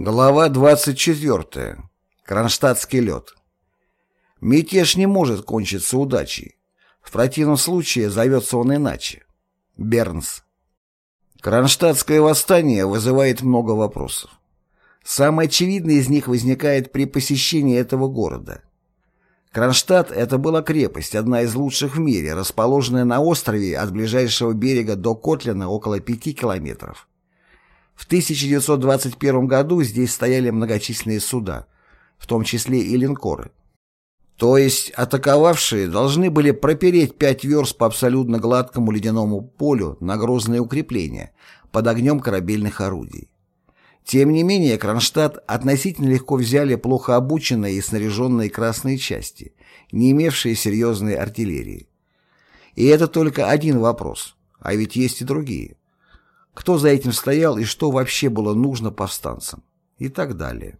Глава 24. Кронштадтский лед. Мятеж не может кончиться удачей. В противном случае зовется он иначе. Бернс. Кронштадтское восстание вызывает много вопросов. Самый очевидный из них возникает при посещении этого города. Кронштадт – это была крепость, одна из лучших в мире, расположенная на острове от ближайшего берега до Котлина около пяти километров. В 1921 году здесь стояли многочисленные суда, в том числе и линкоры. То есть атаковавшие должны были пропереть пять верст по абсолютно гладкому ледяному полю на грозные укрепления под огнем корабельных орудий. Тем не менее, Кронштадт относительно легко взяли плохо обученные и снаряженные красные части, не имевшие серьезной артиллерии. И это только один вопрос, а ведь есть и другие кто за этим стоял и что вообще было нужно повстанцам и так далее.